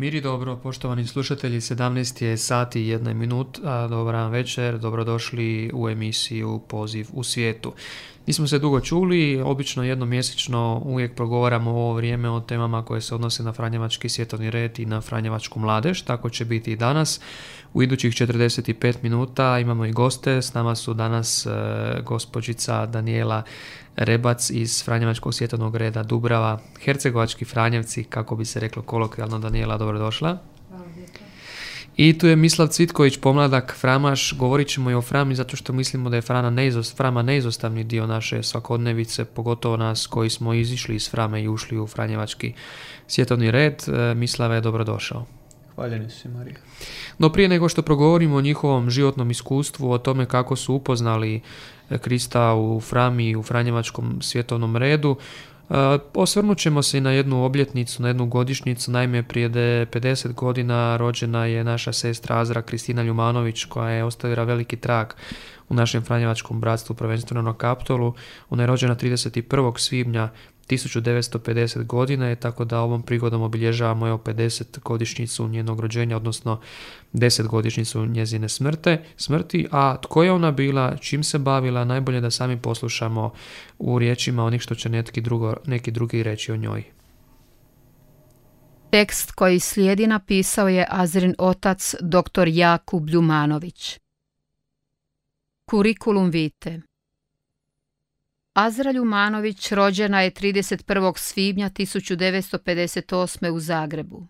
Miri dobro, poštovani slušatelji, 17 je sati i jedna minut, a dobar večer, dobrodošli u emisiju Poziv u svijetu. Nismo se dugo čuli, obično jednomjesečno uvijek progovaramo ovo vrijeme o temama koje se odnose na Franjevački svjetovni red i na Franjevačku mladež, tako će biti i danas. U idućih 45 minuta imamo i goste, s nama su danas e, gospođica Daniela Rebac iz Franjevačkog svjetovnog reda Dubrava, Hercegovački Franjevci, kako bi se reklo kolokvijalno. Daniela, dobrodošla. I tu je Mislav Cvitković, pomladak Framaš. Govorit ćemo i o Frami zato što mislimo da je Frana neizost, Frama neizostavni dio naše svakodnevice, pogotovo nas koji smo izišli iz Frame i ušli u Franjevački svjetovni red. E, Mislava je dobrodošao. Hvaljeni si, Marija. No prije nego što progovorimo o njihovom životnom iskustvu, o tome kako su upoznali e, Krista u Frami u Franjevačkom svjetovnom redu, e, Osvrnut ćemo se i na jednu obljetnicu, na jednu godišnjicu. Naime, prije 50 godina rođena je naša sestra Azra Kristina Ljumanović koja je ostavila veliki trag u našem Franjevačkom bratstvu, prvenstveno na Kaptolu. Ona je rođena 31. svibnja 1950 godina je, tako da ovom prigodom obilježavamo evo 50 godišnjicu njenog rođenja, odnosno 10 godišnjicu njezine smrte, smrti, a tko je ona bila, čim se bavila, najbolje da sami poslušamo u riječima onih što će neki, drugo, neki drugi reći o njoj. Tekst koji slijedi napisao je Azrin otac dr. Jakub Ljumanović. Kurikulum vite Azra Ljumanović rođena je 31. svibnja 1958. u Zagrebu.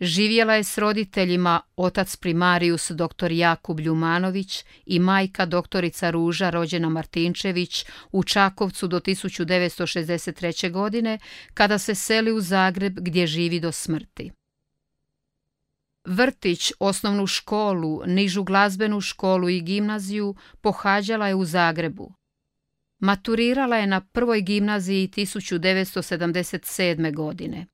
Živjela je s roditeljima otac primarius dr. Jakub Ljumanović i majka doktorica Ruža rođena Martinčević u Čakovcu do 1963. godine kada se seli u Zagreb gdje živi do smrti. Vrtić, osnovnu školu, nižu glazbenu školu i gimnaziju pohađala je u Zagrebu. Maturirala je na prvoj gimnaziji 1977. godine.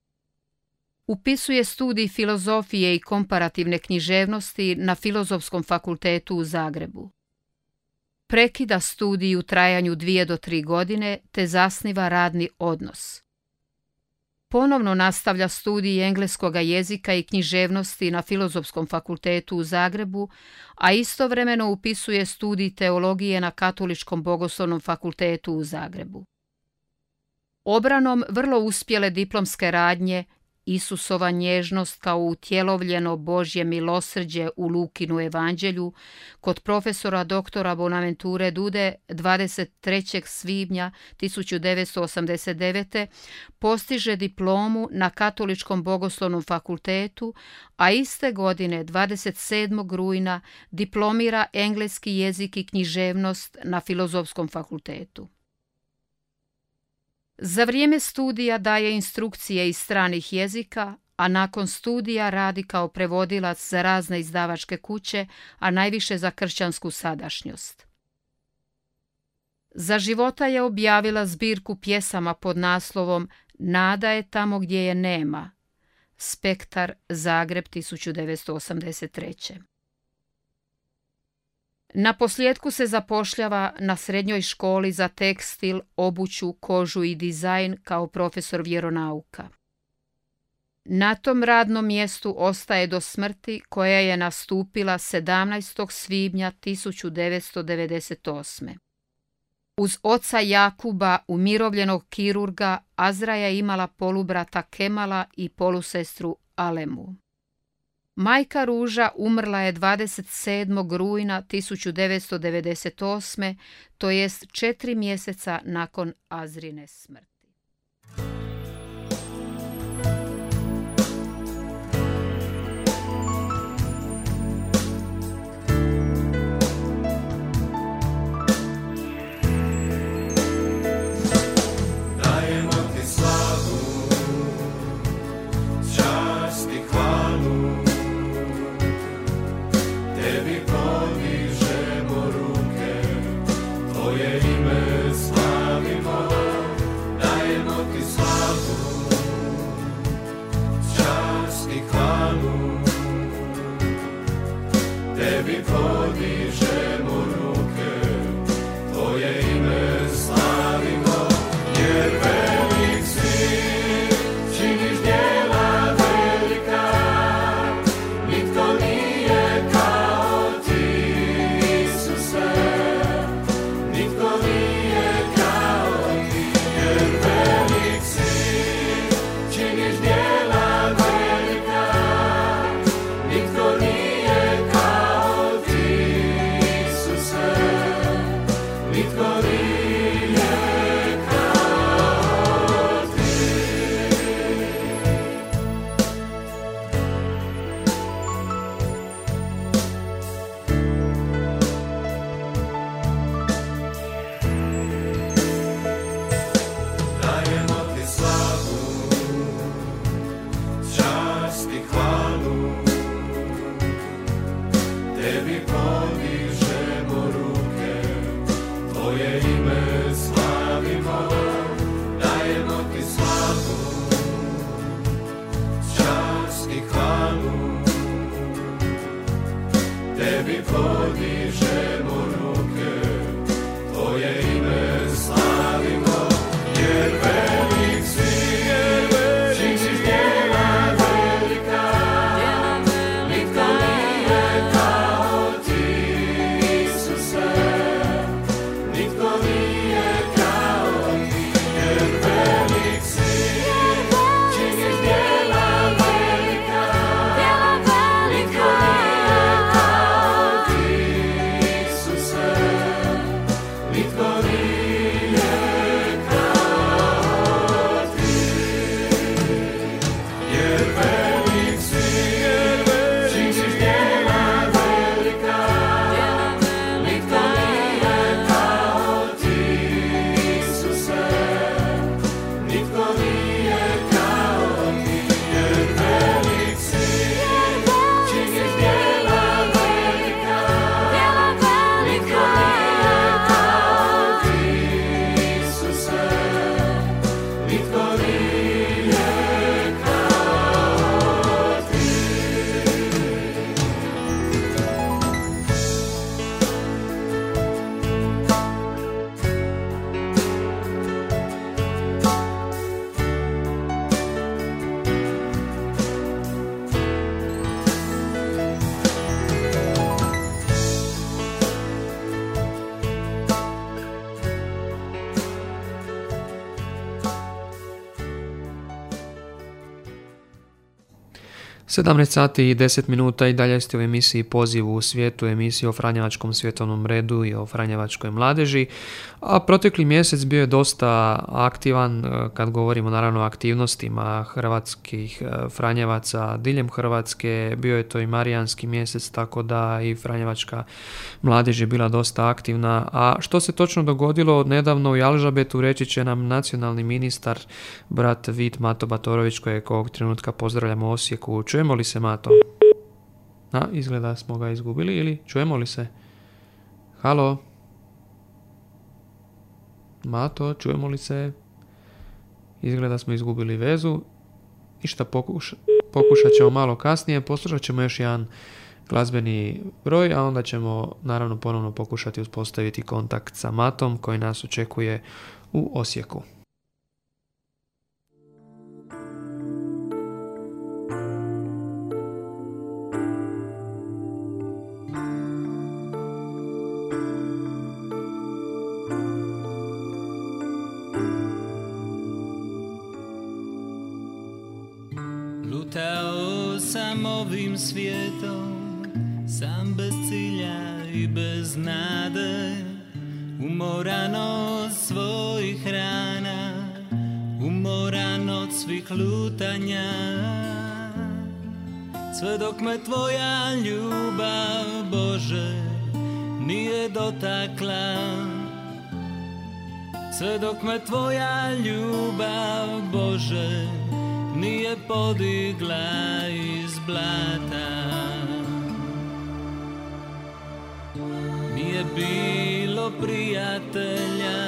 Upisuje studij filozofije i komparativne književnosti na Filozofskom fakultetu u Zagrebu. Prekida studij u trajanju dvije do tri godine te zasniva radni odnos. Ponovno nastavlja studij engleskog jezika i književnosti na Filozofskom fakultetu u Zagrebu, a istovremeno upisuje studij teologije na Katoličkom bogoslovnom fakultetu u Zagrebu. Obranom vrlo uspjele diplomske radnje Isusova nježnost kao utjelovljeno Božje milosrđe u Lukinu evanđelju kod profesora doktora Bonaventure Dude 23. svibnja 1989. postiže diplomu na Katoličkom bogoslovnom fakultetu, a iste godine 27. rujna diplomira engleski jezik i književnost na Filozofskom fakultetu. Za vrijeme studija daje instrukcije iz stranih jezika, a nakon studija radi kao prevodilac za razne izdavačke kuće, a najviše za kršćansku sadašnjost. Za života je objavila zbirku pjesama pod naslovom Nada je tamo gdje je nema. Spektar Zagreb 1983. Na posljedku se zapošljava na srednjoj školi za tekstil, obuću, kožu i dizajn kao profesor vjeronauka. Na tom radnom mjestu ostaje do smrti koja je nastupila 17. svibnja 1998. Uz oca Jakuba, umirovljenog kirurga, Azraja je imala polubrata Kemala i polusestru Alemu. Majka Ruža umrla je 27. rujna 1998. to jest četiri mjeseca nakon Azrine smrti. 17 sati i 10 minuta i dalje ste u emisiji Poziv u svijetu, emisiji o Franjevačkom svjetovnom redu i o Franjevačkoj mladeži. A protekli mjesec bio je dosta aktivan e, kad govorimo naravno o aktivnostima hrvatskih e, Franjevaca diljem Hrvatske. Bio je to i Marijanski mjesec, tako da i Franjevačka mladež je bila dosta aktivna. A što se točno dogodilo nedavno u Jalžabetu reći će nam nacionalni ministar brat Vit Mato Batorović kojeg ovog trenutka pozdravljamo u Osijeku. Li se Mato? A, izgleda smo ga izgubili ili čujemo li se? Halo? Mato, čujemo li se? Izgleda smo izgubili vezu. Ništa, pokuša, pokušat ćemo malo kasnije. Poslušat ćemo još jedan glazbeni broj, a onda ćemo naravno ponovno pokušati uspostaviti kontakt sa Matom koji nas očekuje u Osijeku. Svijetom Sam bez cilja i bez nade. Umoran od svojih rana Umoran od svih lutanja Sve dok me tvoja ljubav Bože Nije dotakla Sve dok me tvoja ljubav Bože nije podigla iz blata. Nije bilo prijatelja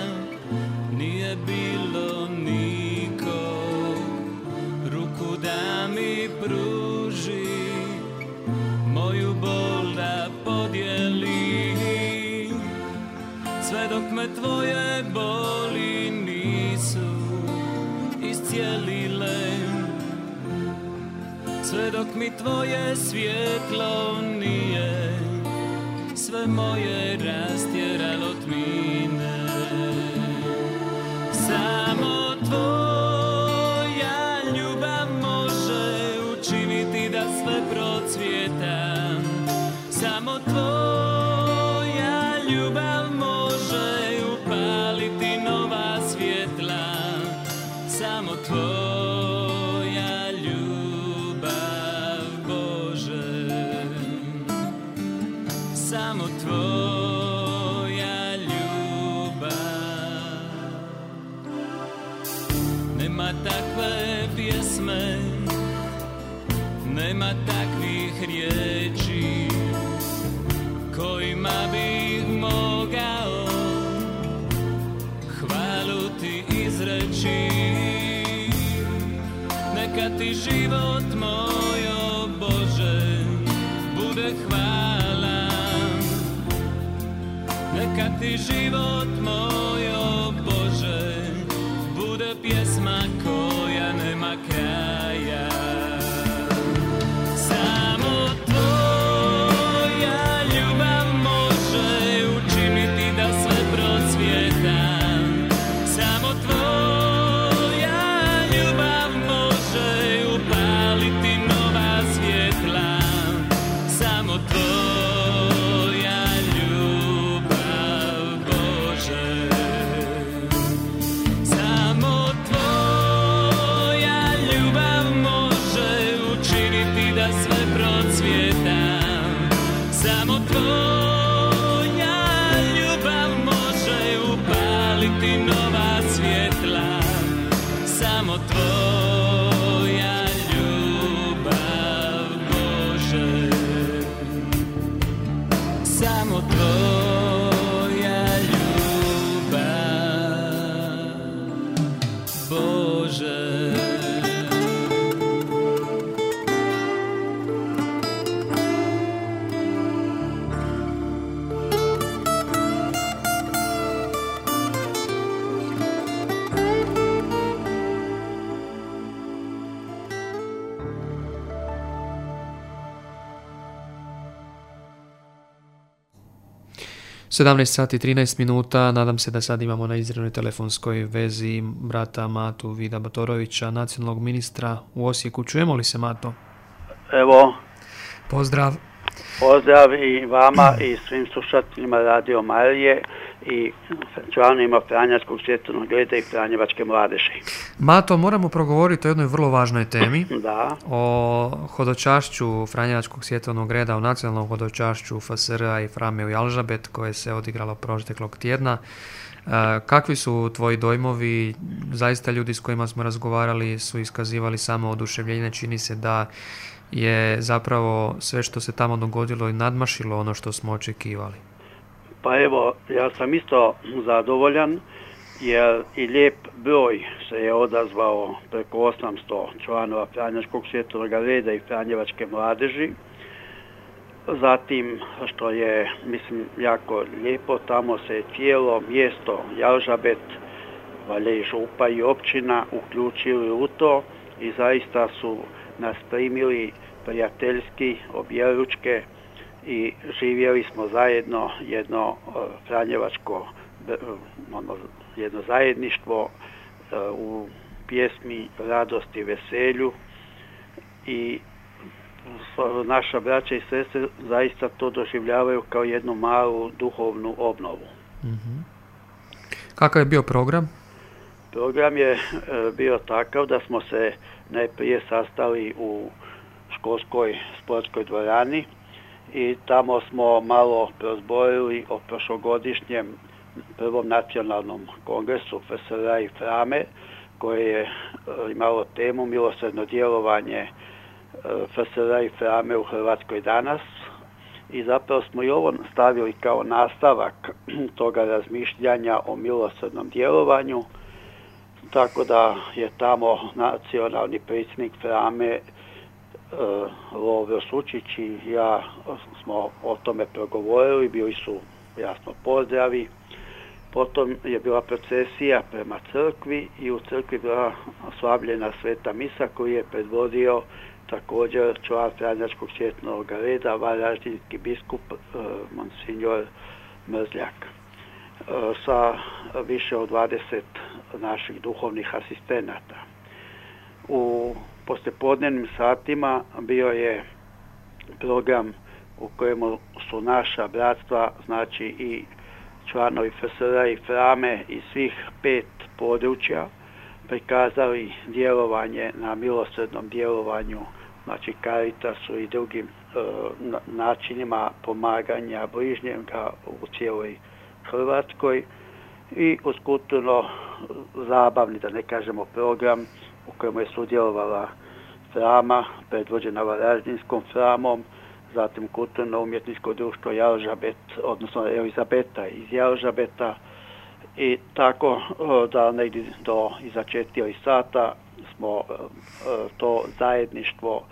Nije bilo niko. Ruku da mi pruži Moju bol da podijeli. Sve dok me tvoje boli sve dok mi tvoje svjetlo nije sve moje rastjeralo tmine samo tvoja da bih mogao hvalu ti izreći neka ti život moj o Bože bude hvala. Neka ti život moj 17 sati 13 minuta, nadam se da sad imamo na izravnoj telefonskoj vezi brata Matu Vida Batorovića, nacionalnog ministra u Osijeku. Čujemo li se Mato? Evo. Pozdrav. Pozdrav i vama i svim slušateljima Radio Marije i članovima Franjačkog svjetovnog reda i Franjevačke mladeži. Mato, moramo progovoriti o jednoj vrlo važnoj temi, Da, o hodočašću Franjevačkog svjetovnog reda, o nacionalnom hodočašću FSR-a i Frame u Jalžabet koje se odigralo proteklog tjedna. E, kakvi su tvoji dojmovi? Zaista ljudi s kojima smo razgovarali su iskazivali samo oduševljenje. Čini se da je zapravo sve što se tamo dogodilo i nadmašilo ono što smo očekivali. Pa evo, ja sam isto zadovoljan jer i lijep broj se je odazvao preko 800 članova Franjačkog svjetovnog reda i Franjevačke mladeži. Zatim, što je, mislim, jako lijepo, tamo se je cijelo mjesto Jalžabet, valje i župa i općina uključili u to i zaista su nas primili prijateljski, objeručke i živjeli smo zajedno jedno e, franjevačko e, ono, jedno zajedništvo e, u pjesmi radosti, veselju i naša braća i sestre zaista to doživljavaju kao jednu malu duhovnu obnovu. Kakav je bio program? Program je bio takav da smo se najprije sastali u školskoj sportskoj dvorani i tamo smo malo prozborili o prošlogodišnjem prvom nacionalnom kongresu FSR i Frame koje je e, imalo temu milosredno djelovanje e, FSR i Frame u Hrvatskoj danas. I zapravo smo i ovo stavili kao nastavak toga razmišljanja o milosrednom djelovanju. Tako da je tamo nacionalni predsjednik Frame Lovro Sučić i ja smo o tome progovorili, bili su jasno pozdravi. Potom je bila procesija prema crkvi i u crkvi bila slavljena sveta misa koju je predvodio također član Franjačkog svjetnog reda, varaždinski biskup e, Monsignor Mrzljak e, sa više od 20 naših duhovnih asistenata. U poslijepodnevnim satima bio je program u kojemu su naša bratstva, znači i članovi FSR i Frame iz svih pet područja prikazali djelovanje na milosrednom djelovanju, znači Caritasu i drugim e, na- načinima pomaganja bližnjega u cijeloj Hrvatskoj i uz zabavni, da ne kažemo program u kojemu je sudjelovala Frama, predvođena Varaždinskom Framom, zatim kulturno umjetničko društvo Jalžabet, odnosno Elizabeta iz Jalžabeta. I tako da negdje do iza četiri sata smo to zajedništvo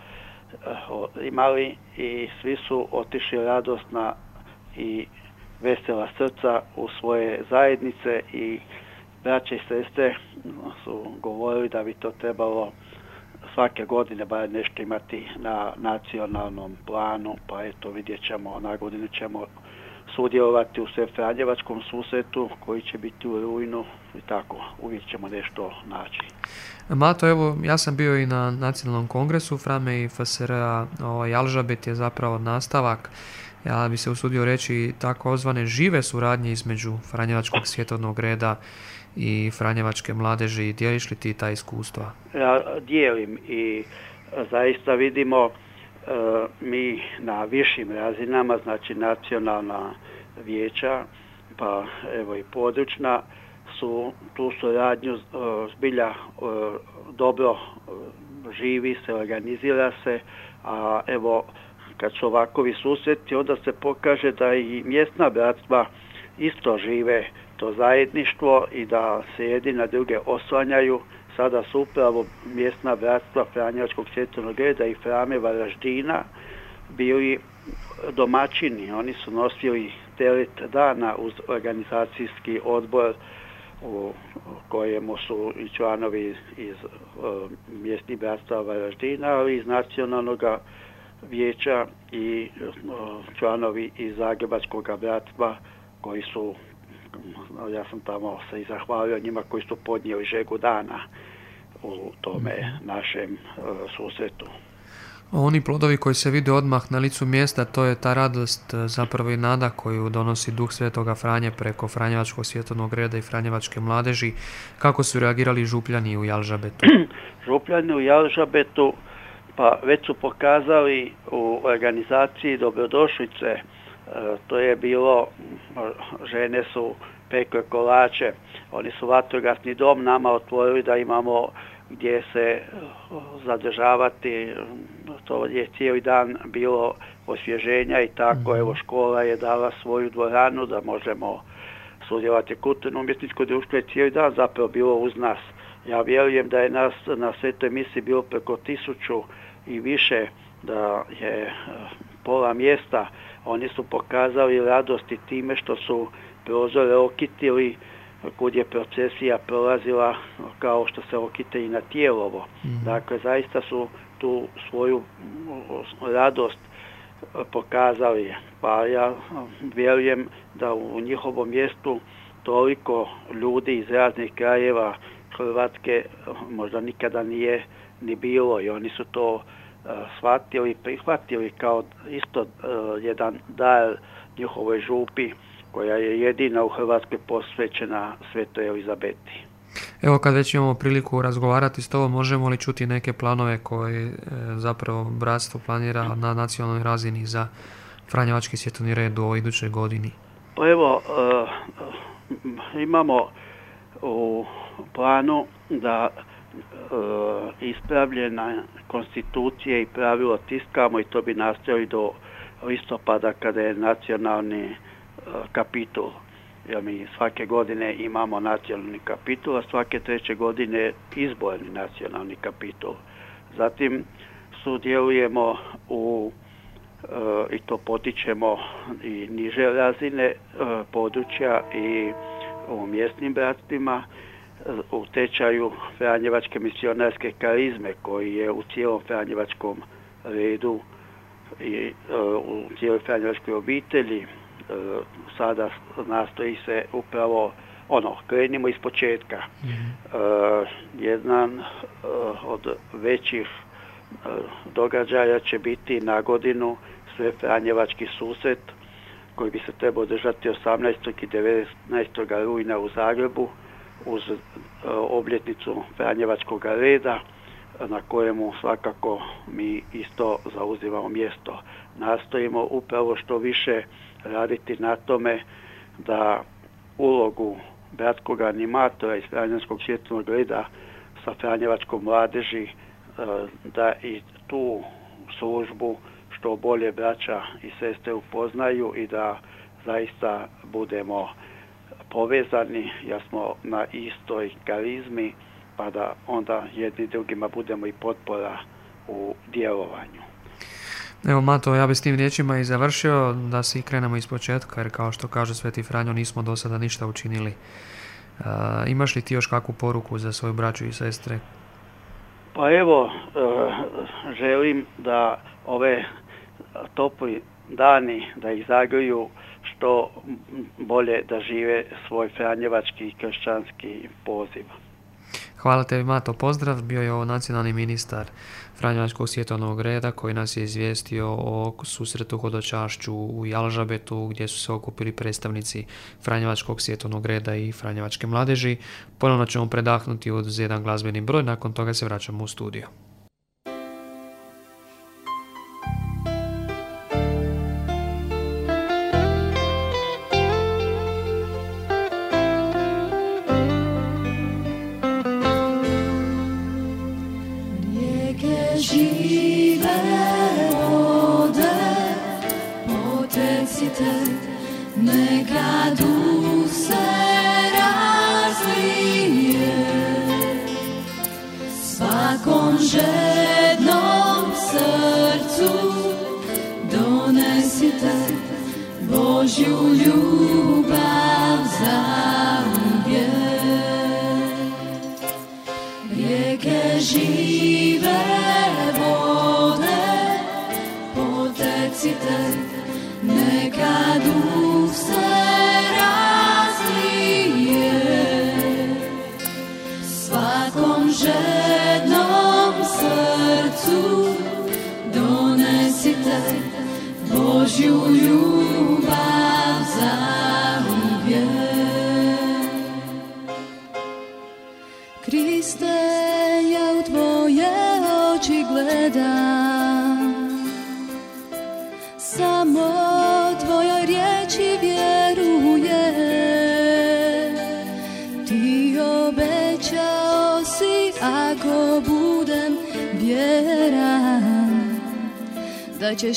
imali i svi su otišli radosna i vesela srca u svoje zajednice i braće i sestre su govorili da bi to trebalo svake godine bar nešto imati na nacionalnom planu, pa eto vidjet ćemo, na godinu ćemo sudjelovati u Franjevačkom susretu koji će biti u rujnu i tako, uvijek ćemo nešto naći. Mato, evo, ja sam bio i na nacionalnom kongresu Frame i FSR-a, ovaj, Alžabet je zapravo nastavak ja bi se usudio reći takozvane žive suradnje između Franjevačkog svjetovnog reda i Franjevačke mladeži. Dijeliš li ti ta iskustva? Ja dijelim i zaista vidimo e, mi na višim razinama, znači nacionalna vijeća, pa evo i područna, su tu suradnju e, zbilja e, dobro živi se, organizira se, a evo kad su ovakovi susreti, onda se pokaže da i mjesna bratstva isto žive to zajedništvo i da se jedni na druge oslanjaju. Sada su upravo mjesna bratstva Franjevačkog svjetovnog reda i Frame Varaždina bili domaćini. Oni su nosili teret dana uz organizacijski odbor u kojemu su i članovi iz uh, mjesnih bratstva Varaždina, ali iz nacionalnog vijeća i članovi iz Zagrebačkog bratstva koji su, ja sam tamo se i zahvalio njima koji su podnijeli žegu dana u tome mhm. našem susretu. Oni plodovi koji se vide odmah na licu mjesta, to je ta radost, e, zapravo i nada koju donosi duh Svetoga Franje preko Franjevačkog svjetovnog reda i Franjevačke mladeži. Kako su reagirali župljani u Jalžabetu? župljani u Jalžabetu pa već su pokazali u organizaciji dobrodošlice, e, to je bilo, žene su pekle kolače, oni su vatrogasni dom nama otvorili da imamo gdje se zadržavati, to je cijeli dan bilo osvježenja i tako, mhm. evo škola je dala svoju dvoranu da možemo sudjelovati kulturno umjetničko društvo je cijeli dan zapravo bilo uz nas. Ja vjerujem da je nas na svetoj misiji bilo preko tisuću i više da je e, pola mjesta, oni su pokazali radosti time što su prozore okitili kud je procesija prolazila kao što se okite i na tijelovo. Mhm. Dakle, zaista su tu svoju radost pokazali. Pa ja vjerujem da u njihovom mjestu toliko ljudi iz raznih krajeva Hrvatske možda nikada nije ni bilo i oni su to e, shvatili i prihvatili kao isto e, jedan dar njihovoj župi koja je jedina u Hrvatskoj posvećena Svetoj Elizabeti. Evo kad već imamo priliku razgovarati s tobom, možemo li čuti neke planove koje e, zapravo bratstvo planira na nacionalnoj razini za Franjevački svjetovni red u ovoj idućoj godini? Pa evo, imamo u planu da E, ispravljena konstitucije i pravilo tiskamo i to bi nastojali do listopada kada je nacionalni e, kapitul. Jer mi svake godine imamo nacionalni kapitul, a svake treće godine izborni nacionalni kapitul. Zatim sudjelujemo u e, i to potičemo i niže razine područja i u mjesnim bratstvima u tečaju Franjevačke misionarske karizme koji je u cijelom Franjevačkom redu i e, u cijeloj Franjevačkoj obitelji e, sada nastoji se upravo ono, krenimo iz početka. mm jedan od većih događaja će biti na godinu sve Franjevački susret koji bi se trebao održati 18. i 19. rujna u Zagrebu uz e, obljetnicu Franjevačkog reda na kojemu svakako mi isto zauzimamo mjesto. Nastojimo upravo što više raditi na tome da ulogu bratskog animatora iz Franjevačkog svjetovnog reda sa Franjevačkom mladeži e, da i tu službu što bolje braća i sestre upoznaju i da zaista budemo povezani, ja smo na istoj karizmi, pa da onda jedni drugima budemo i potpora u djelovanju. Evo Mato, ja bi s tim riječima i završio da si krenemo iz početka, jer kao što kaže Sveti Franjo, nismo do sada ništa učinili. Uh, imaš li ti još kakvu poruku za svoju braću i sestre? Pa evo, uh, želim da ove topli dani, da ih zagriju što bolje da žive svoj franjevački kršćanski poziv. Hvala tebi Mato, pozdrav. Bio je ovo nacionalni ministar Franjevačkog svjetovnog reda koji nas je izvijestio o susretu hodočašću u Jalžabetu gdje su se okupili predstavnici Franjevačkog svjetovnog reda i Franjevačke mladeži. Ponovno ćemo predahnuti uz jedan glazbeni broj, nakon toga se vraćamo u studio.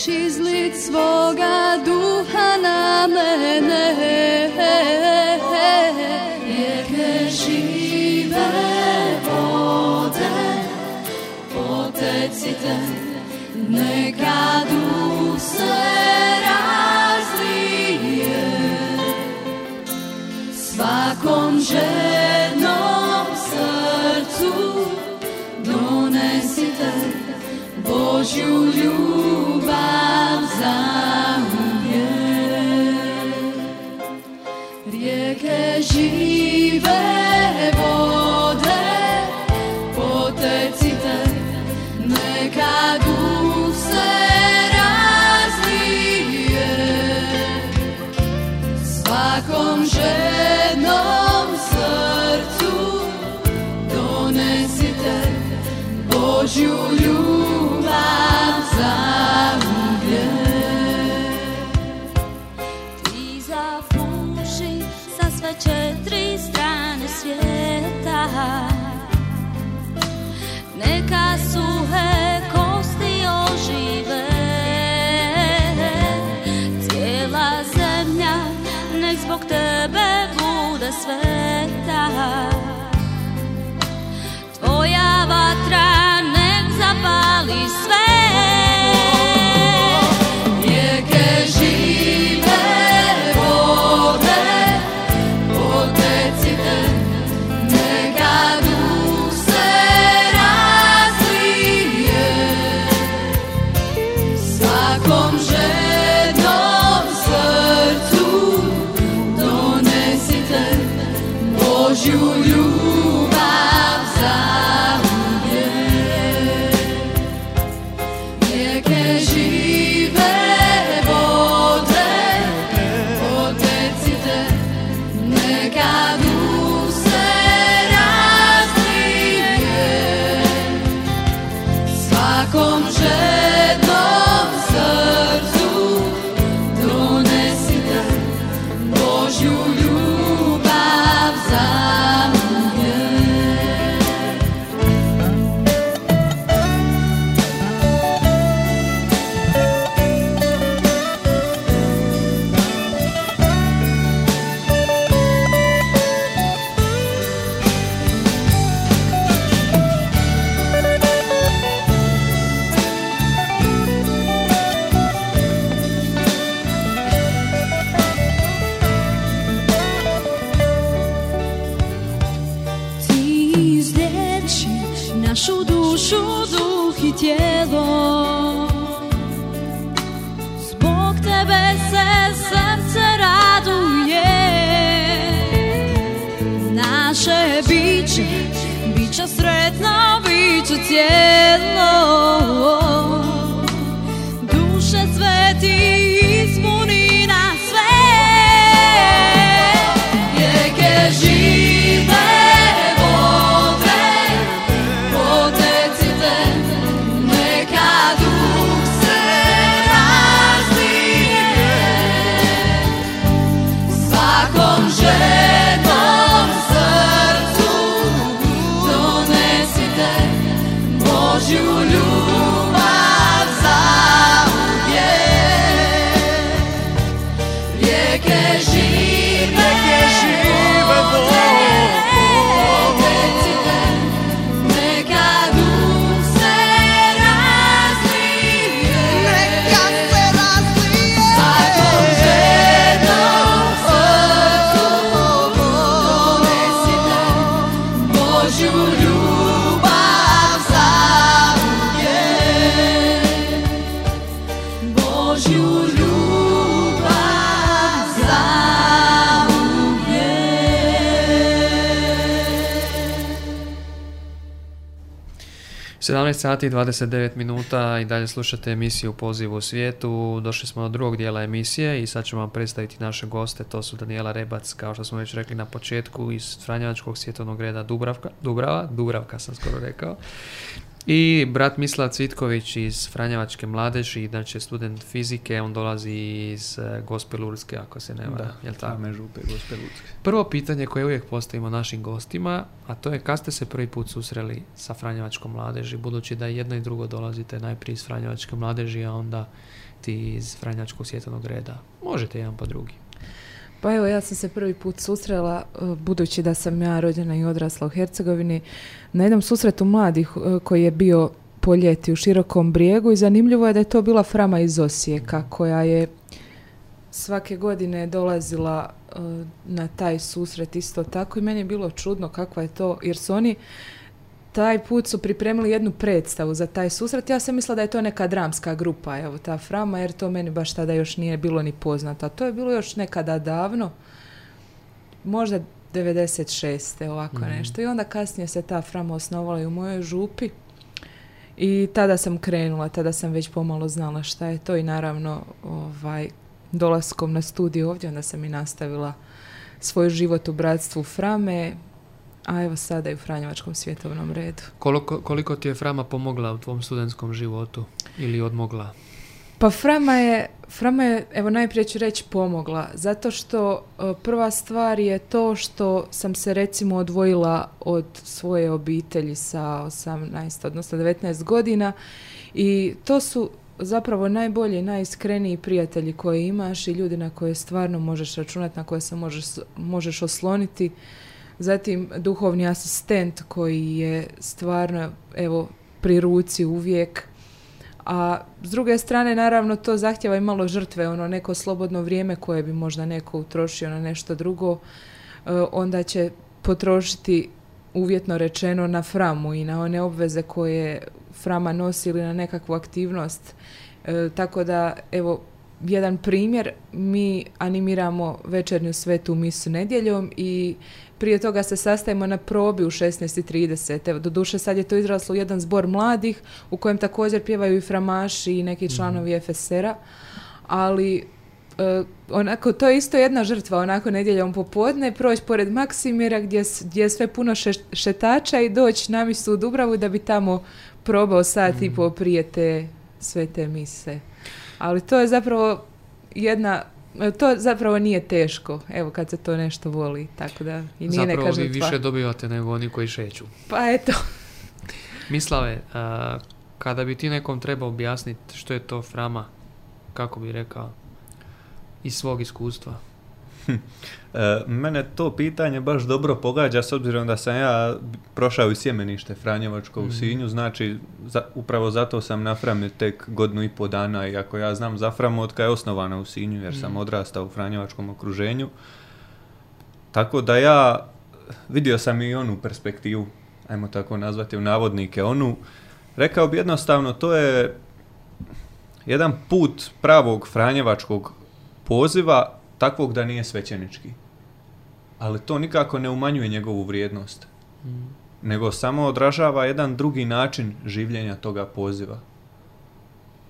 Da perfecta. 17 sati i 29 minuta i dalje slušate emisiju Poziv u svijetu. Došli smo do drugog dijela emisije i sad ćemo vam predstaviti naše goste. To su Daniela Rebac, kao što smo već rekli na početku, iz Franjevačkog svjetovnog reda Dubravka, Dubrava, Dubravka sam skoro rekao. I brat Mislav Cvitković iz Franjevačke mladeži, znači student fizike, on dolazi iz eh, Gospelurske, ako se ne vara, jel tako? Župe, Gospe Lucke. Prvo pitanje koje uvijek postavimo našim gostima, a to je kad ste se prvi put susreli sa Franjevačkom mladeži, budući da jedno i drugo dolazite najprije iz Franjevačke mladeži, a onda ti iz Franjevačkog svjetovnog reda. Možete jedan po drugi. Pa evo, ja sam se prvi put susrela, e, budući da sam ja rođena i odrasla u Hercegovini, na jednom susretu mladih e, koji je bio po ljeti u Širokom brijegu i zanimljivo je da je to bila Frama iz Osijeka koja je svake godine dolazila e, na taj susret isto tako i meni je bilo čudno kakva je to, jer su oni taj put su pripremili jednu predstavu za taj susret. Ja sam mislila da je to neka dramska grupa, evo ta Frama, jer to meni baš tada još nije bilo ni poznato. A to je bilo još nekada davno, možda 96. ovako nešto. I onda kasnije se ta Frama osnovala i u mojoj župi. I tada sam krenula, tada sam već pomalo znala šta je to i naravno ovaj, dolaskom na studiju ovdje onda sam i nastavila svoj život u bratstvu Frame, a evo sada i u Franjevačkom svjetovnom redu. Koliko, koliko ti je Frama pomogla u tvom studentskom životu ili odmogla? Pa Frama je, Frama je, evo najprije ću reći pomogla, zato što e, prva stvar je to što sam se recimo odvojila od svoje obitelji sa 18, odnosno 19 godina i to su zapravo najbolji i najiskreniji prijatelji koje imaš i ljudi na koje stvarno možeš računati, na koje se možeš, možeš osloniti. Zatim duhovni asistent koji je stvarno evo pri ruci uvijek. A s druge strane naravno to zahtjeva i malo žrtve, ono neko slobodno vrijeme koje bi možda neko utrošio na nešto drugo, e, onda će potrošiti uvjetno rečeno na framu i na one obveze koje frama nosi ili na nekakvu aktivnost. E, tako da, evo, jedan primjer, mi animiramo večernju svetu misu nedjeljom i prije toga se sastajemo na probi u 16.30. Evo, doduše sad je to izraslo u jedan zbor mladih u kojem također pjevaju i framaši i neki članovi FSR-a, ali e, onako, to je isto jedna žrtva, onako nedjeljom popodne, proći pored Maksimira gdje, gdje je sve puno šeš- šetača i doći na misu u Dubravu da bi tamo probao sat i po prije te sve te mise. Ali to je zapravo jedna to zapravo nije teško, evo kad se to nešto voli, tako da i nije Zapravo neka vi više dobivate nego oni koji šeću. Pa eto, Mislave, a, kada bi ti nekom trebao objasniti što je to Frama, kako bi rekao, iz svog iskustva? E, mene to pitanje baš dobro pogađa s obzirom da sam ja prošao i sjemenište Franjevačko u Sinju, znači za- upravo zato sam na Frami tek godinu i po dana, iako ja znam za Framu od je osnovana u Sinju jer sam odrastao u Franjevačkom okruženju. Tako da ja vidio sam i onu perspektivu, ajmo tako nazvati u navodnike, onu, rekao bi jednostavno, to je jedan put pravog Franjevačkog poziva takvog da nije svećenički. Ali to nikako ne umanjuje njegovu vrijednost. nego samo odražava jedan drugi način življenja toga poziva.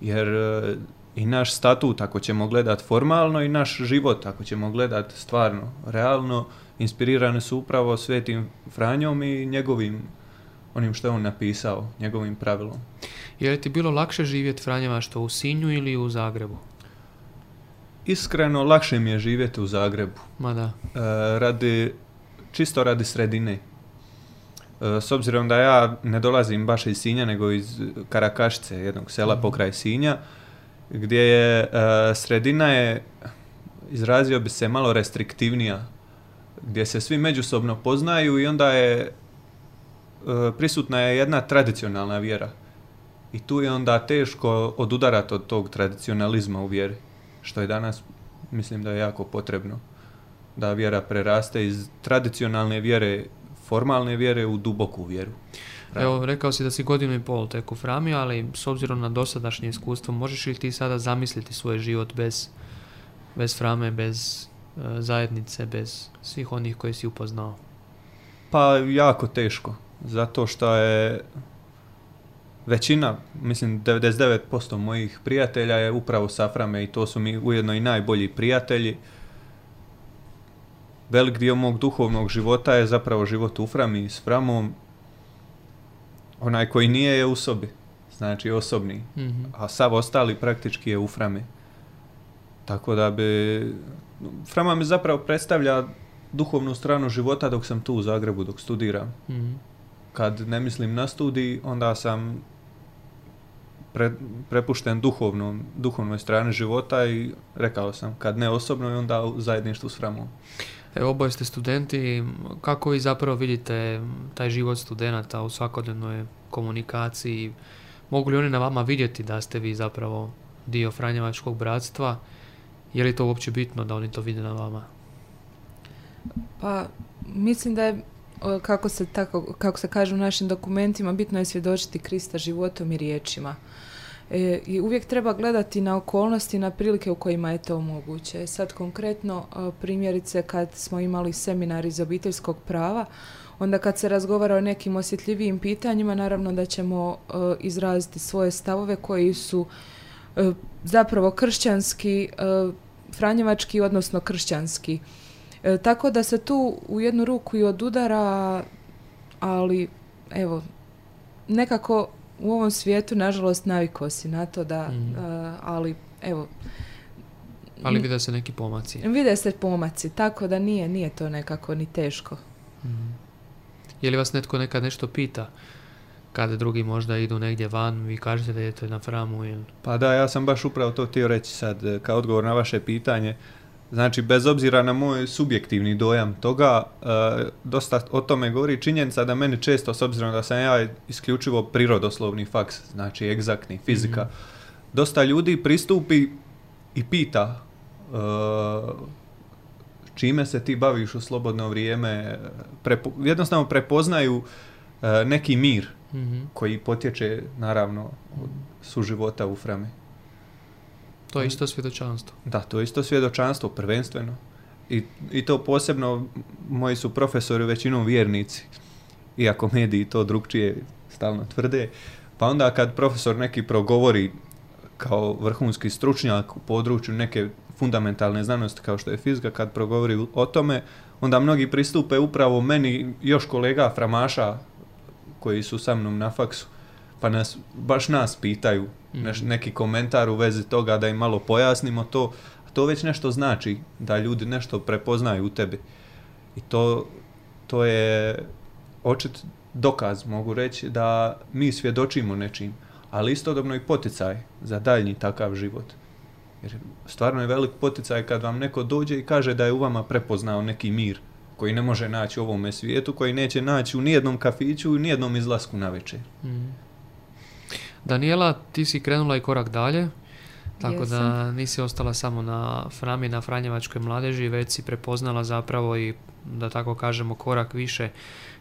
Jer e, i naš statut, ako ćemo gledat formalno, i naš život, ako ćemo gledat stvarno, realno, inspirirane su upravo Svetim Franjom i njegovim, onim što je on napisao, njegovim pravilom. Je li ti bilo lakše živjeti Franjeva što u Sinju ili u Zagrebu? Iskreno, lakše mi je živjeti u Zagrebu. Ma da. E, radi, čisto radi sredine. E, s obzirom da ja ne dolazim baš iz Sinja, nego iz Karakašice, jednog sela pokraj Sinja, gdje je e, sredina je, izrazio bi se, malo restriktivnija, gdje se svi međusobno poznaju i onda je e, prisutna je jedna tradicionalna vjera. I tu je onda teško odudarati od tog tradicionalizma u vjeri, što je danas, mislim da je jako potrebno. Da vjera preraste iz tradicionalne vjere, formalne vjere u duboku vjeru. Evo, rekao si da si godinu i pol tek u Frami, ali s obzirom na dosadašnje iskustvo, možeš li ti sada zamisliti svoj život bez, bez Frame, bez e, zajednice, bez svih onih koje si upoznao? Pa jako teško, zato što je većina, mislim 99% mojih prijatelja je upravo sa Frame i to su mi ujedno i najbolji prijatelji. Velik dio mog duhovnog života je zapravo život u Frami s Framom. Onaj koji nije je u sobi, znači osobni, Mhm. a sav ostali praktički je u Frami. Tako da bi... Frama mi zapravo predstavlja duhovnu stranu života dok sam tu u Zagrebu, dok studiram. Mhm. Kad ne mislim na studij, onda sam pre- prepušten duhovnom, duhovnoj strani života i rekao sam, kad ne osobno, onda u zajedništvu s Framom. Evo, oboje ste studenti, kako vi zapravo vidite taj život studenata u svakodnevnoj komunikaciji? Mogu li oni na vama vidjeti da ste vi zapravo dio Franjevačkog bratstva? Je li to uopće bitno da oni to vide na vama? Pa mislim da je kako se, tako, kako se kaže u našim dokumentima, bitno je svjedočiti Krista životom i riječima. E, I uvijek treba gledati na okolnosti, na prilike u kojima je to moguće. Sad konkretno, e, primjerice kad smo imali seminar iz obiteljskog prava, onda kad se razgovara o nekim osjetljivijim pitanjima, naravno da ćemo e, izraziti svoje stavove koji su e, zapravo kršćanski, franjevački, odnosno kršćanski. E, tako da se tu u jednu ruku i odudara, ali evo, nekako u ovom svijetu, nažalost, navikao si na to da, e, ali evo, Ali Mm. vide se neki pomaci. vide se pomaci, tako da nije, nije to nekako ni teško. Mhm. Je li vas netko nekad nešto pita? Kada drugi možda idu negdje van, vi kažete da idete na Framu ili... Pa da, ja sam baš upravo to htio reći sad, e, kao odgovor na vaše pitanje. Znači, bez obzira na moj subjektivni dojam toga, e, dosta o tome govori činjenica da meni često, s obzirom da sam ja isključivo prirodoslovni faks, znači egzaktni, fizika, dosta ljudi pristupi i pita e, čime se ti baviš u slobodno vrijeme, prepo- jednostavno prepoznaju e, neki mir Mhm. koji potječe naravno od suživota u Frami. To je isto svjedočanstvo. Da, to je isto svjedočanstvo, prvenstveno. I, I to posebno, moji su profesori većinom vjernici, iako mediji to drugčije stalno tvrde. Pa onda kad profesor neki progovori kao vrhunski stručnjak u području neke fundamentalne znanosti kao što je fizika, kad progovori o tome, onda mnogi pristupe upravo meni, još kolega framaša koji su sa mnom na faksu, pa nas, baš nas pitaju neš- Mhm. neki komentar u vezi toga da im malo pojasnimo to, a to već nešto znači da ljudi nešto prepoznaju u tebi. I to, to je očit dokaz, mogu reći, da mi svjedočimo nečim, ali istodobno i poticaj za daljnji takav život. Jer stvarno je velik poticaj kad vam neko dođe i kaže da je u vama prepoznao neki mir koji ne može naći u ovome svijetu, koji neće naći u nijednom kafiću i nijednom izlasku na večer. Mhm. Daniela, ti si krenula i korak dalje, tako da Jesam. nisi ostala samo na Frami, na Franjevačkoj mladeži, već si prepoznala zapravo i, da tako kažemo, korak više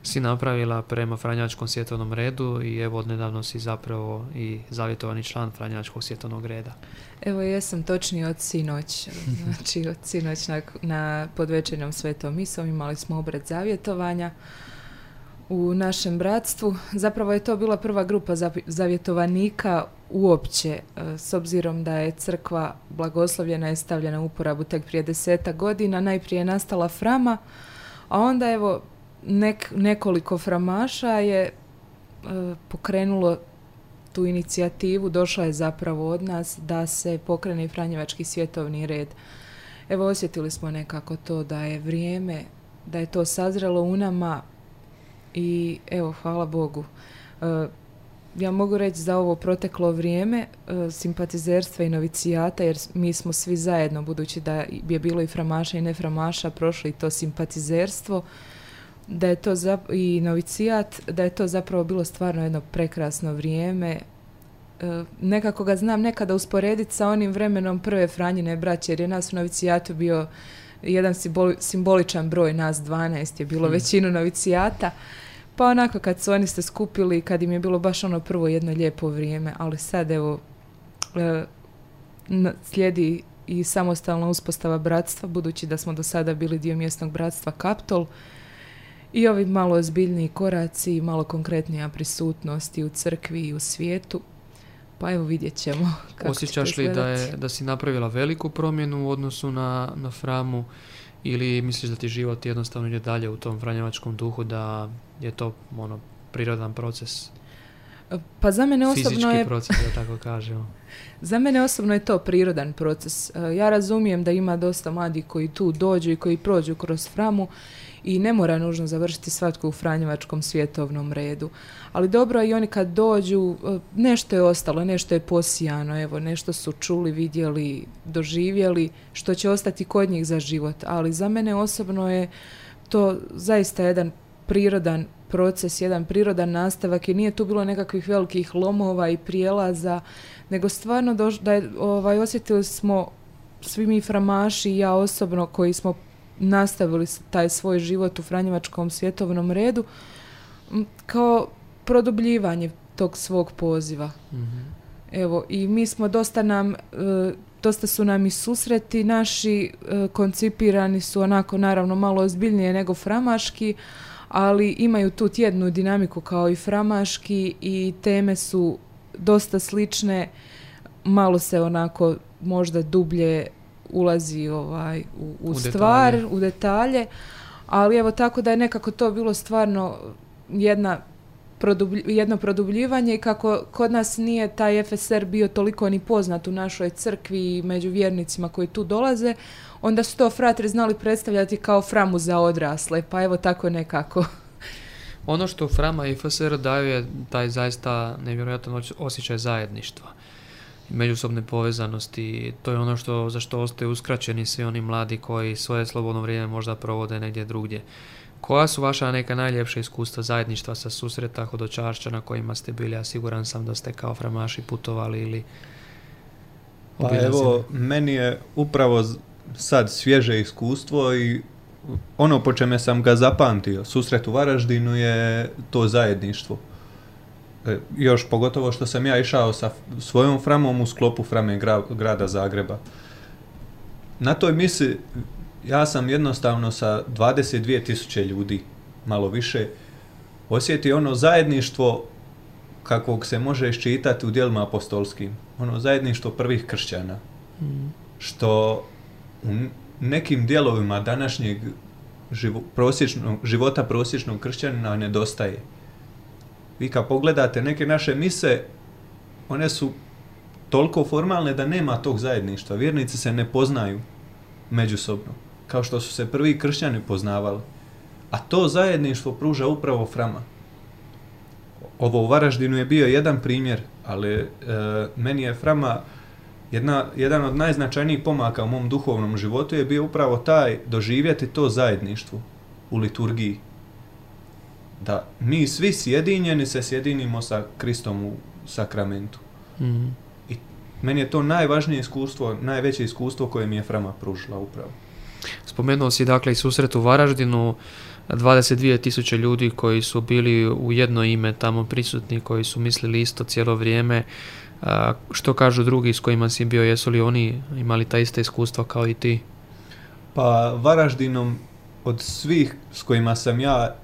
si napravila prema Franjevačkom svjetovnom redu i evo odnedavno si zapravo i zavjetovani član Franjevačkog svjetovnog reda. Evo, jesam točnije od sinoć. Znači, od sinoć na, na podvečernjom svetom misom imali smo obred zavjetovanja. U našem bratstvu. Zapravo je to bila prva grupa zav- zavjetovanika uopće, e, s obzirom da je crkva blagoslovljena i stavljena u uporabu tek prije deseta godina. Najprije je nastala frama, a onda evo nek- nekoliko framaša je e, pokrenulo tu inicijativu, došla je zapravo od nas da se pokrene Franjevački svjetovni red. Evo osjetili smo nekako to da je vrijeme, da je to sazrelo u nama i evo hvala Bogu. E, ja mogu reći za ovo proteklo vrijeme e, simpatizerstva i novicijata jer mi smo svi zajedno budući da je bilo i framaša i neframaša prošli to simpatizerstvo da je to zap- i novicijat da je to zapravo bilo stvarno jedno prekrasno vrijeme E, nekako ga znam nekada usporediti sa onim vremenom prve Franjine braće jer je nas u novicijatu bio jedan simboli- simboličan broj nas 12 je bilo većinu novicijata pa onako kad su oni se skupili kad im je bilo baš ono prvo jedno lijepo vrijeme ali sad evo e, slijedi i samostalna uspostava bratstva budući da smo do sada bili dio mjesnog bratstva Kaptol i ovi malo ozbiljniji koraci i malo konkretnija prisutnost i u crkvi i u svijetu pa evo vidjet ćemo kako Osjećaš li da, je, da si napravila veliku promjenu u odnosu na, na Framu ili misliš da ti život jednostavno ide dalje u tom franjevačkom duhu da je to ono prirodan proces, Pa za mene osobno fizički je proces da tako kažemo. Za mene osobno je to prirodan proces. E, Ja razumijem da ima dosta mladih koji tu dođu i koji prođu kroz Framu i ne mora nužno završiti svatko u Franjevačkom svjetovnom redu. Ali dobro je i oni kad dođu, e, nešto je ostalo, nešto je posijano, evo, nešto su čuli, vidjeli, doživjeli, što će ostati kod njih za život. Ali za mene osobno je to zaista jedan prirodan proces, jedan prirodan nastavak i nije tu bilo nekakvih velikih lomova i prijelaza, nego stvarno doš- da je, ovaj, osjetili smo svi mi framaši i ja osobno koji smo nastavili taj svoj život u Franjevačkom svjetovnom redu kao produbljivanje tog svog poziva. Mhm. Evo, i mi smo dosta nam, e, dosta su nam i susreti naši e, koncipirani su onako naravno malo ozbiljnije nego framaški, ali imaju tu tjednu dinamiku kao i framaški i teme su dosta slične, malo se onako možda dublje ulazi ovaj u, u, U stvar, detalje. u detalje, ali evo tako da je nekako to bilo stvarno jedna produblj- jedno produbljivanje i kako kod nas nije taj FSR bio toliko ni poznat u našoj crkvi i među vjernicima koji tu dolaze, onda su to fratri znali predstavljati kao framu za odrasle, pa evo tako nekako. Ono što Frama i FSR daju je taj zaista nevjerojatan osjećaj zajedništva međusobne povezanosti. To je ono što, za što ostaju uskraćeni svi oni mladi koji svoje slobodno vrijeme možda provode negdje drugdje. Koja su vaša neka najljepša iskustva zajedništva sa susreta hodočašća na kojima ste bili, a siguran sam da ste kao framaši putovali ili Pa evo, meni je upravo sad svježe iskustvo i ono po čeme sam ga zapamtio, susret u Varaždinu je to zajedništvo. E, još pogotovo što sam ja išao sa svojom framom u sklopu frame gra- grada Zagreba. Na toj misi ja sam jednostavno sa 22.000 ljudi, malo više, osjetio ono zajedništvo kakvog se može iščitati u dijelima apostolskim. Ono zajedništvo prvih kršćana. Mm. Što u nekim dijelovima današnjeg živo, prosječnog, života prosječnog kršćanina nedostaje. Vi kad pogledate neke naše mise, one su toliko formalne da nema tog zajedništva. Vjernici se ne poznaju međusobno, kao što su se prvi kršćani poznavali. A to zajedništvo pruža upravo Frama. Ovo u Varaždinu je bio jedan primjer, ali e, meni je Frama jedna, jedan od najznačajnijih pomaka u mom duhovnom životu je bio upravo taj doživjeti to zajedništvo u liturgiji. Da mi svi sjedinjeni se sjedinimo sa Kristom u sakramentu. Mhm. Meni je to najvažnije iskustvo, najveće iskustvo koje mi je Frama pružila upravo. Spomenuo si dakle i susret u Varaždinu, 22.000 ljudi koji su bili u jedno ime tamo prisutni, koji su mislili isto cijelo vrijeme. Što kažu drugi s kojima si bio, jesu li oni imali ta ista iskustva kao i ti? Pa Varaždinom od svih s kojima sam ja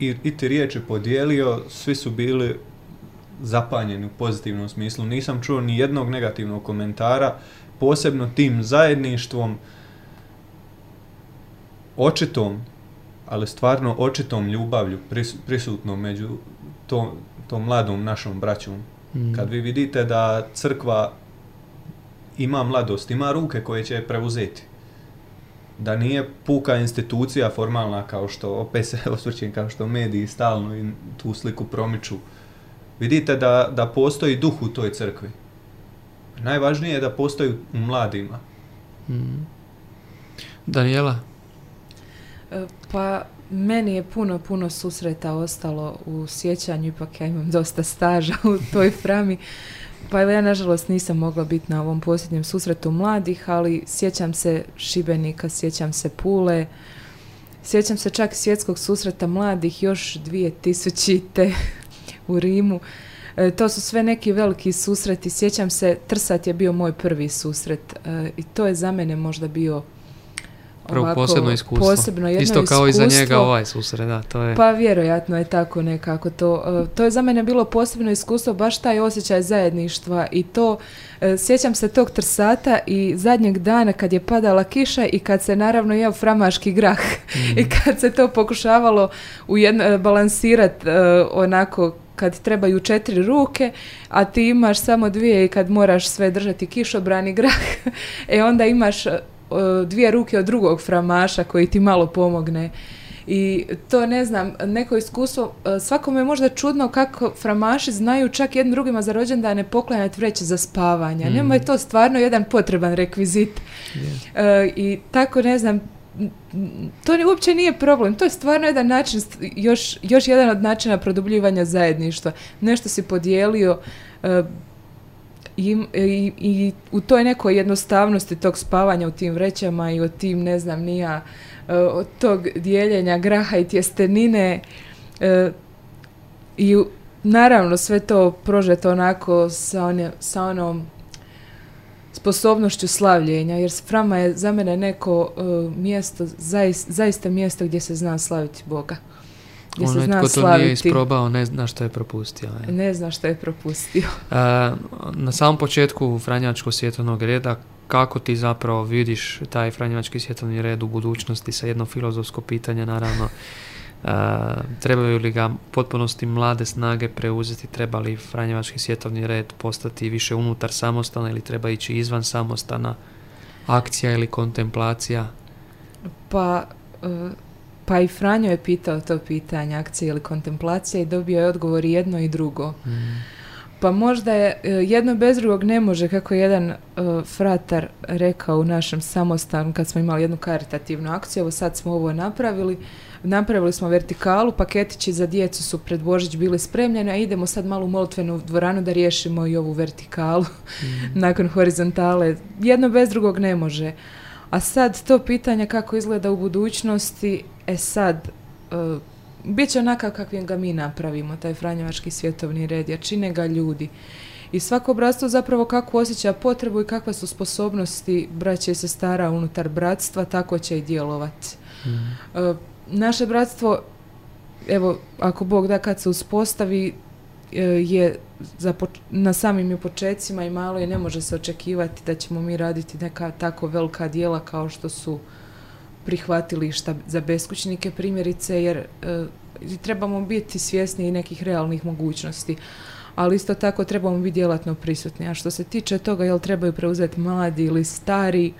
i, i ti riječi podijelio, svi su bili zapanjeni u pozitivnom smislu. Nisam čuo ni jednog negativnog komentara, posebno tim zajedništvom, očitom, ali stvarno očitom ljubavlju pris, prisutnom među to, tom mladom našom braćom. Mm. Kad vi vidite da crkva ima mladost, ima ruke koje će preuzeti. Da nije puka institucija formalna kao što, opet se osvrćem, kao što mediji stalno i tu sliku promiču. Vidite da, da postoji duh u toj crkvi. Najvažnije je da postoji u mladima. Mm. Daniela, Pa meni je puno, puno susreta ostalo u sjećanju, ipak ja imam dosta staža u toj frami. Pa evo ja nažalost nisam mogla biti na ovom posljednjem susretu mladih, ali sjećam se Šibenika, sjećam se Pule, sjećam se čak svjetskog susreta mladih još 2000. u Rimu. E, to su sve neki veliki susreti. Sjećam se, Trsat je bio moj prvi susret e, i to je za mene možda bio prvo ovako posebno iskustvo. Posebno jedno Isto kao i za njega iskustvo. ovaj susret, da, to je... Pa vjerojatno je tako nekako to. E, To je za mene bilo posebno iskustvo, baš taj osjećaj zajedništva i to, e, sjećam se tog trsata i zadnjeg dana kad je padala kiša i kad se naravno jeo framaški grah i kad se to pokušavalo ujedno, balansirat e, onako kad trebaju četiri ruke, a ti imaš samo dvije i kad moraš sve držati kišobran i grah, e onda imaš dvije ruke od drugog framaša koji ti malo pomogne. I to ne znam, neko iskustvo, e, svakome je možda čudno kako framaši znaju čak jednim drugima za rođendane poklanjati vreće za spavanje. Mm. Njemu je to stvarno jedan potreban rekvizit. E, I tako ne znam, to ni, uopće nije problem, to je stvarno jedan način, još, još jedan od načina produbljivanja zajedništva. Nešto si podijelio, e, i, i, i u toj nekoj jednostavnosti tog spavanja u tim vrećama i o tim, ne znam, nija, e, od tog dijeljenja graha i tjestenine e, i naravno sve to prožeto onako sa, one, sa onom sposobnošću slavljenja, jer Frama je za mene neko e, mjesto, zaist, zaista mjesto gdje se zna slaviti Boga. Gdje se Onaj zna tko to nije isprobao ne zna što je propustio. ne. Ne zna što je propustio. E, na samom početku Franjevačkog svjetovnog reda, kako ti zapravo vidiš taj Franjevački svjetovni red u budućnosti sa jedno filozofsko pitanje, naravno, e, trebaju li ga potpunosti mlade snage preuzeti, treba li Franjevački svjetovni red postati više unutar samostana ili treba ići izvan samostana, akcija ili kontemplacija? Pa, e, pa i Franjo je pitao to pitanje, akcija ili kontemplacija i dobio je odgovor jedno i drugo. Pa možda je e, jedno bez drugog ne može, kako je jedan e, fratar rekao u našem samostanu kad smo imali jednu karitativnu akciju, evo sad smo ovo napravili, napravili smo vertikalu, paketići za djecu su pred Božić bili spremljeni, a idemo sad malo u molitvenu dvoranu da riješimo i ovu vertikalu nakon horizontale. Jedno bez drugog ne može. A sad to pitanje kako izgleda u budućnosti, e sad, e, bit će onakav kakvim ga mi napravimo, taj Franjevački svjetovni red, jer čine ga ljudi. I svako bratstvo zapravo kako osjeća potrebu i kakve su sposobnosti braće i sestara unutar bratstva, tako će i djelovati. E, naše bratstvo, evo, ako Bog da kad se uspostavi, e, je za na samim je počecima i malo i ne može se očekivati da ćemo mi raditi neka tako velika dijela kao što su prihvatilišta za beskućnike primjerice jer e, trebamo biti svjesni i nekih realnih mogućnosti ali isto tako trebamo biti djelatno prisutni. A što se tiče toga jel trebaju preuzeti mladi ili stari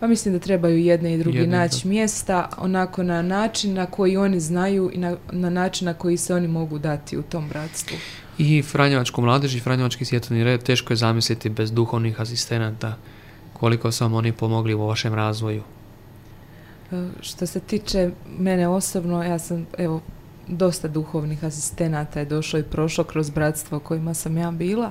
pa mislim da trebaju jedne i drugi Jedne naći mjesta onako na način na koji oni znaju i na, na način na koji se oni mogu dati u tom bratstvu I Franjevačku mladež i Franjevački svjetovni red teško je zamisliti bez duhovnih asistenata koliko su vam oni pomogli u vašem razvoju. E, Što se tiče mene osobno, ja sam, evo, dosta duhovnih asistenata je došlo i prošlo kroz bratstvo kojima sam ja bila.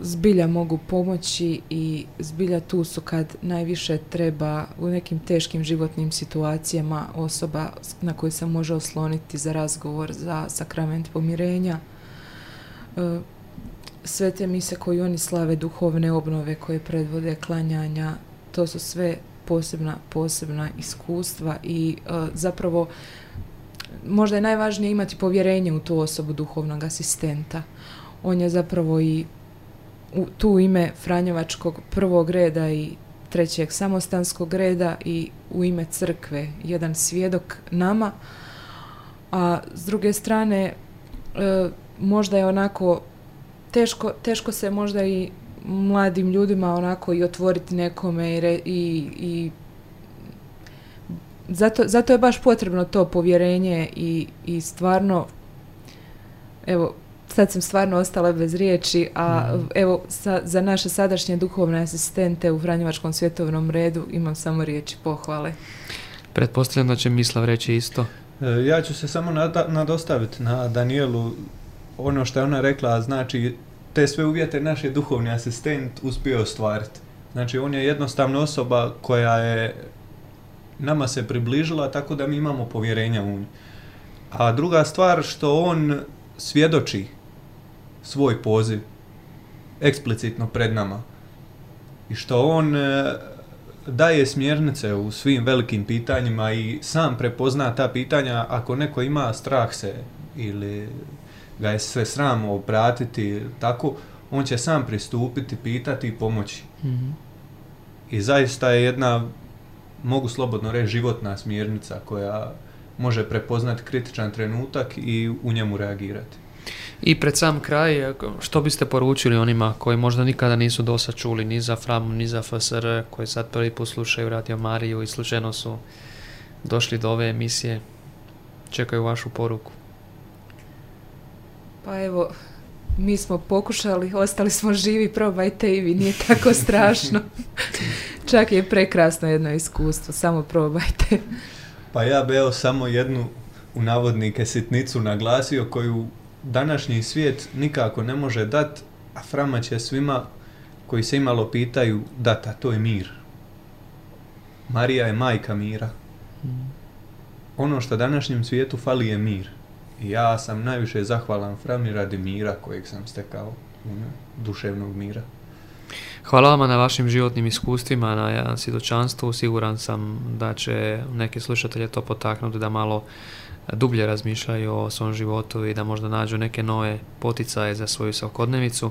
Zbilja mogu pomoći i zbilja tu su kad najviše treba u nekim teškim životnim situacijama osoba na koju se može osloniti za razgovor, za sakrament pomirenja. E, Sve te mise koje oni slave, duhovne obnove koje predvode klanjanja, to su sve posebna, posebna iskustva i e, zapravo možda je najvažnije imati povjerenje u tu osobu duhovnog asistenta. On je zapravo i u, tu ime Franjevačkog prvog reda i trećeg samostanskog reda i u ime crkve jedan svjedok nama, a s druge strane e, možda je onako teško, teško se možda i mladim ljudima onako i otvoriti nekome i, re- i, i zato, zato je baš potrebno to povjerenje i, i stvarno evo sad sam stvarno ostala bez riječi, a evo sa, za naše sadašnje duhovne asistente u Franjevačkom svjetovnom redu imam samo riječi pohvale. Pretpostavljam da će Mislav reći isto. E, Ja ću se samo nada- nadostaviti na Danielu ono što je ona rekla, znači te sve uvjete naš je duhovni asistent uspio ostvariti. Znači on je jednostavno osoba koja je nama se približila tako da mi imamo povjerenja u nju. A druga stvar što on svjedoči svoj poziv eksplicitno pred nama i što on e, daje smjernice u svim velikim pitanjima i sam prepozna ta pitanja ako neko ima strah se ili ga je sve sram obratiti tako, on će sam pristupiti, pitati i pomoći. I zaista je jedna, mogu slobodno reći, životna smjernica koja može prepoznati kritičan trenutak i u njemu reagirati. I pred sam kraj, što biste poručili onima koji možda nikada nisu dosad čuli ni za FRAM, ni za FSR, koji sad prvi put slušaju Radio Mariju i slučajno su došli do ove emisije, čekaju vašu poruku. Pa evo, mi smo pokušali, ostali smo živi, probajte i vi, nije tako strašno. Čak je prekrasno jedno iskustvo, samo probajte. Pa ja bi evo samo jednu u navodnike sitnicu naglasio koju današnji svijet nikako ne može dat, a Frama će svima koji se imalo pitaju dat, a to je mir. Marija je majka mira. Ono što današnjem svijetu fali je mir. I ja sam najviše zahvalan Frami radi mira kojeg sam stekao, duševnog mira. Hvala vama na vašim životnim iskustvima, na svjedočanstvu. Siguran sam da će neke slušatelje to potaknuti da malo dublje razmišljaju o svom životu i da možda nađu neke nove poticaje za svoju svakodnevicu.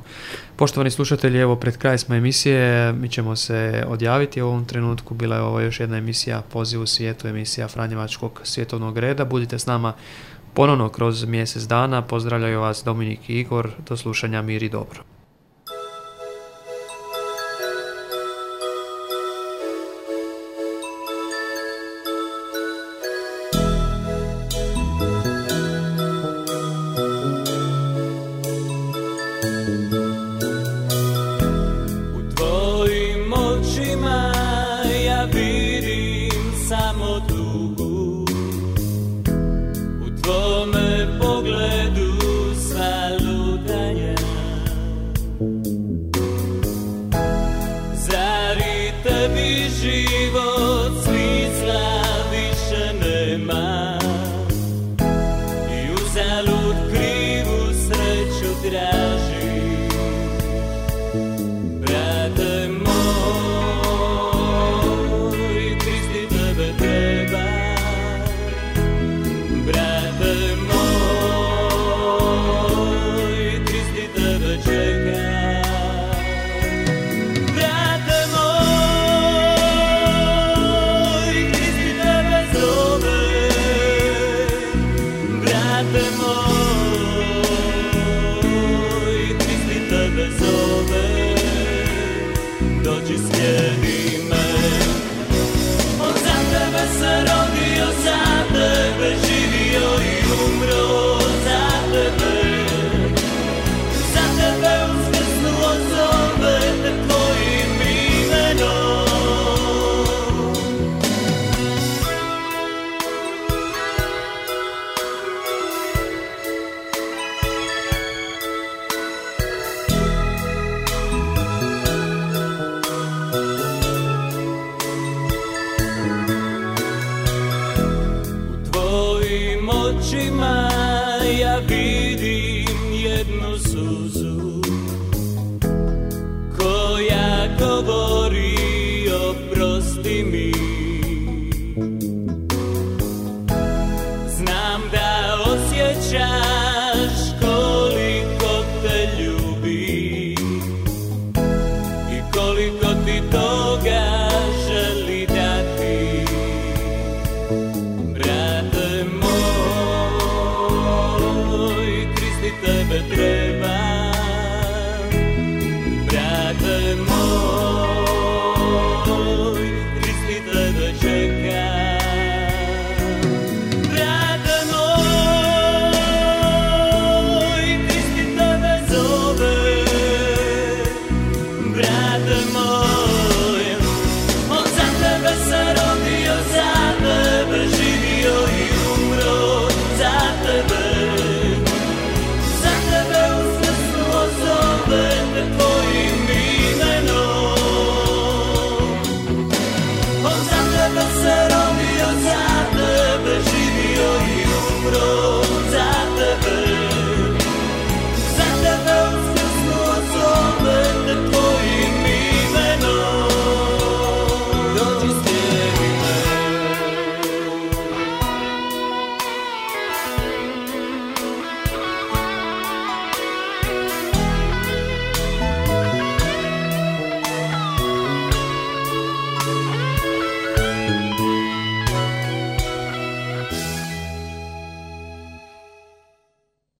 Poštovani slušatelji, evo pred kraj smo emisije, mi ćemo se odjaviti u ovom trenutku. Bila je ovo još jedna emisija Poziv u svijetu, emisija Franjevačkog svjetovnog reda. Budite s nama ponovno kroz mjesec dana. Pozdravljaju vas Dominik i Igor. Do slušanja, mir i dobro. Vidim samo tugu U tvome